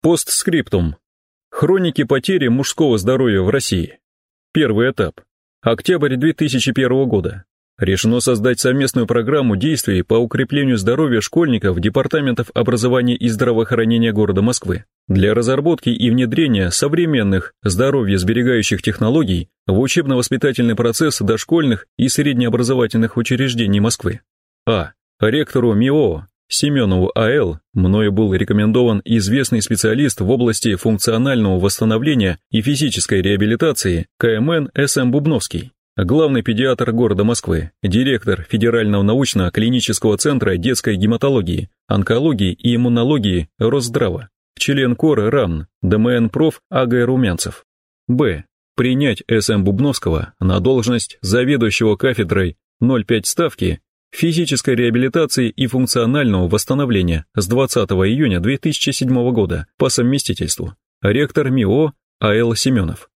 Постскриптум. Хроники потери мужского здоровья в России. Первый этап. Октябрь 2001 года. Решено создать совместную программу действий по укреплению здоровья школьников Департаментов образования и здравоохранения города Москвы для разработки и внедрения современных здоровье-сберегающих технологий в учебно-воспитательный процесс дошкольных и среднеобразовательных учреждений Москвы. А. Ректору МИО Семенову А.Л. мною был рекомендован известный специалист в области функционального восстановления и физической реабилитации КМН С.М. Бубновский, главный педиатр города Москвы, директор Федерального научно-клинического центра детской гематологии, онкологии и иммунологии Росздрава, член КОР РАМН, ДМН-проф А.Г. Румянцев. Б. Принять С.М. Бубновского на должность заведующего кафедрой 0,5 ставки физической реабилитации и функционального восстановления с 20 июня 2007 года по совместительству, ректор МИО А.Л. Семенов.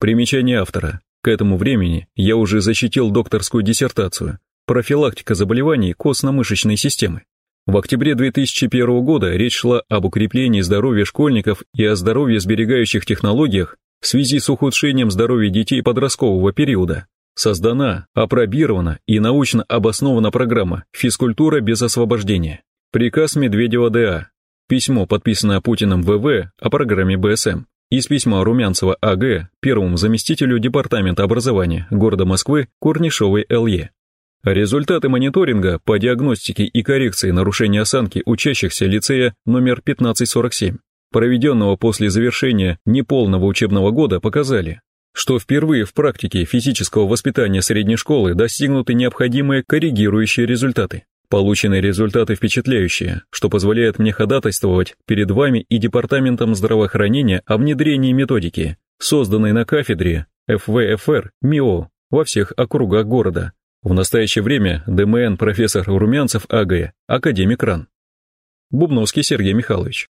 Примечание автора. К этому времени я уже защитил докторскую диссертацию «Профилактика заболеваний костно-мышечной системы». В октябре 2001 года речь шла об укреплении здоровья школьников и о здоровье сберегающих технологиях в связи с ухудшением здоровья детей подросткового периода. Создана, апробирована и научно обоснована программа «Физкультура без освобождения». Приказ Медведева ДА. Письмо, подписанное Путиным ВВ о программе БСМ. Из письма Румянцева АГ первому заместителю Департамента образования города Москвы Корнишовой ЛЕ. Результаты мониторинга по диагностике и коррекции нарушений осанки учащихся лицея номер 1547, проведенного после завершения неполного учебного года, показали, что впервые в практике физического воспитания средней школы достигнуты необходимые коррегирующие результаты. Полученные результаты впечатляющие, что позволяет мне ходатайствовать перед вами и Департаментом здравоохранения о внедрении методики, созданной на кафедре ФВФР МИО во всех округах города. В настоящее время ДМН профессор Румянцев АГ, академик РАН. Бубновский Сергей Михайлович.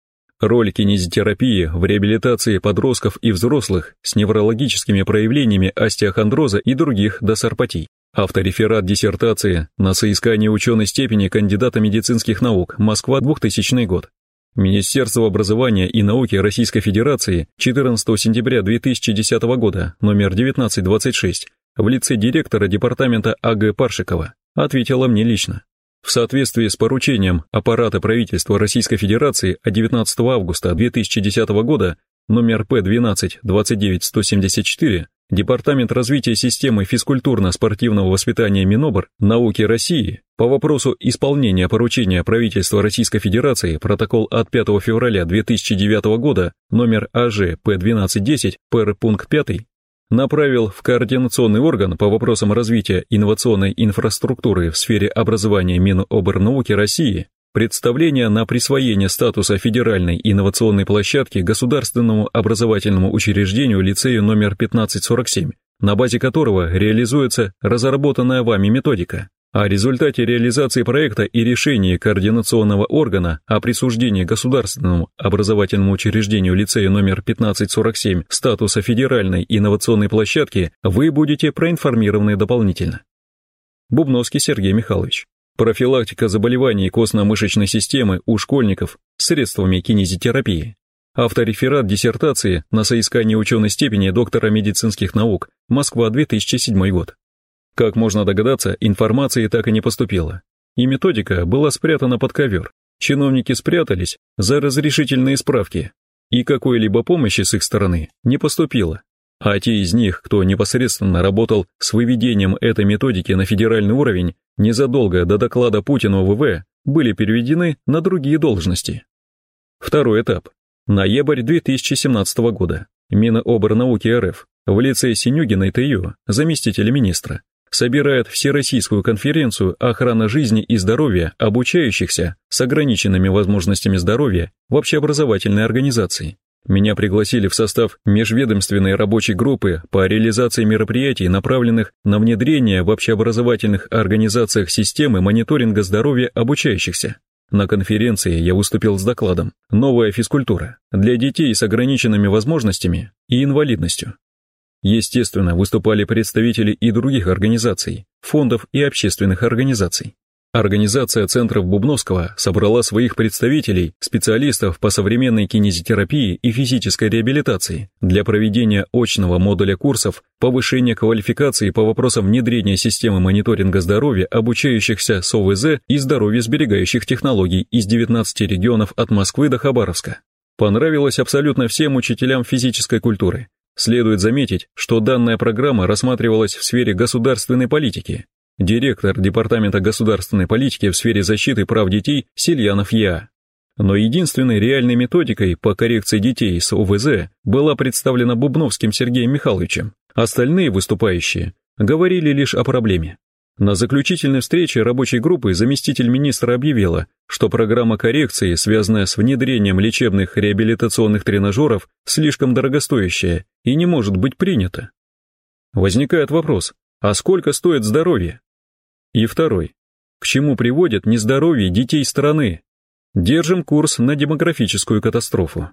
Роль кинезитерапии в реабилитации подростков и взрослых с неврологическими проявлениями остеохондроза и других досарпатий. Автореферат диссертации на соискание ученой степени кандидата медицинских наук, Москва, 2000 год. Министерство образования и науки Российской Федерации 14 сентября 2010 года, номер 1926, в лице директора департамента А.Г. Паршикова, ответила мне лично. В соответствии с поручением аппарата правительства Российской Федерации от 19 августа 2010 года номер П-12-29-174, Департамент развития системы физкультурно-спортивного воспитания Минобр науки России по вопросу исполнения поручения правительства Российской Федерации протокол от 5 февраля 2009 года номер АЖ П-1210, ПР пункт 5, направил в координационный орган по вопросам развития инновационной инфраструктуры в сфере образования Миноборнауки России представление на присвоение статуса федеральной инновационной площадки государственному образовательному учреждению лицею номер 1547, на базе которого реализуется разработанная вами методика. О результате реализации проекта и решении координационного органа о присуждении государственному образовательному учреждению лицея номер 1547 статуса федеральной инновационной площадки вы будете проинформированы дополнительно. Бубновский Сергей Михайлович. Профилактика заболеваний костно-мышечной системы у школьников средствами кинезитерапии. Автореферат диссертации на соискание ученой степени доктора медицинских наук. Москва, 2007 год. Как можно догадаться, информации так и не поступило. И методика была спрятана под ковер. Чиновники спрятались за разрешительные справки. И какой-либо помощи с их стороны не поступило. А те из них, кто непосредственно работал с выведением этой методики на федеральный уровень, незадолго до доклада Путина ВВ, были переведены на другие должности. Второй этап. Ноябрь 2017 года. Миноборнауки РФ в лице Синюгиной ТЮ, заместителя министра, собирает Всероссийскую конференцию охраны жизни и здоровья обучающихся с ограниченными возможностями здоровья в общеобразовательной организации. Меня пригласили в состав межведомственной рабочей группы по реализации мероприятий, направленных на внедрение в общеобразовательных организациях системы мониторинга здоровья обучающихся. На конференции я выступил с докладом «Новая физкультура для детей с ограниченными возможностями и инвалидностью». Естественно, выступали представители и других организаций, фондов и общественных организаций. Организация центров Бубновского собрала своих представителей, специалистов по современной кинезитерапии и физической реабилитации для проведения очного модуля курсов повышения квалификации по вопросам внедрения системы мониторинга здоровья обучающихся с ОВЗ и здоровья сберегающих технологий из 19 регионов от Москвы до Хабаровска. Понравилось абсолютно всем учителям физической культуры. Следует заметить, что данная программа рассматривалась в сфере государственной политики, директор Департамента государственной политики в сфере защиты прав детей Сильянов Я. Но единственной реальной методикой по коррекции детей с ОВЗ была представлена Бубновским Сергеем Михайловичем. Остальные выступающие говорили лишь о проблеме. На заключительной встрече рабочей группы заместитель министра объявила, что программа коррекции, связанная с внедрением лечебных реабилитационных тренажеров, слишком дорогостоящая и не может быть принята. Возникает вопрос, а сколько стоит здоровье? И второй. К чему приводит нездоровье детей страны? Держим курс на демографическую катастрофу.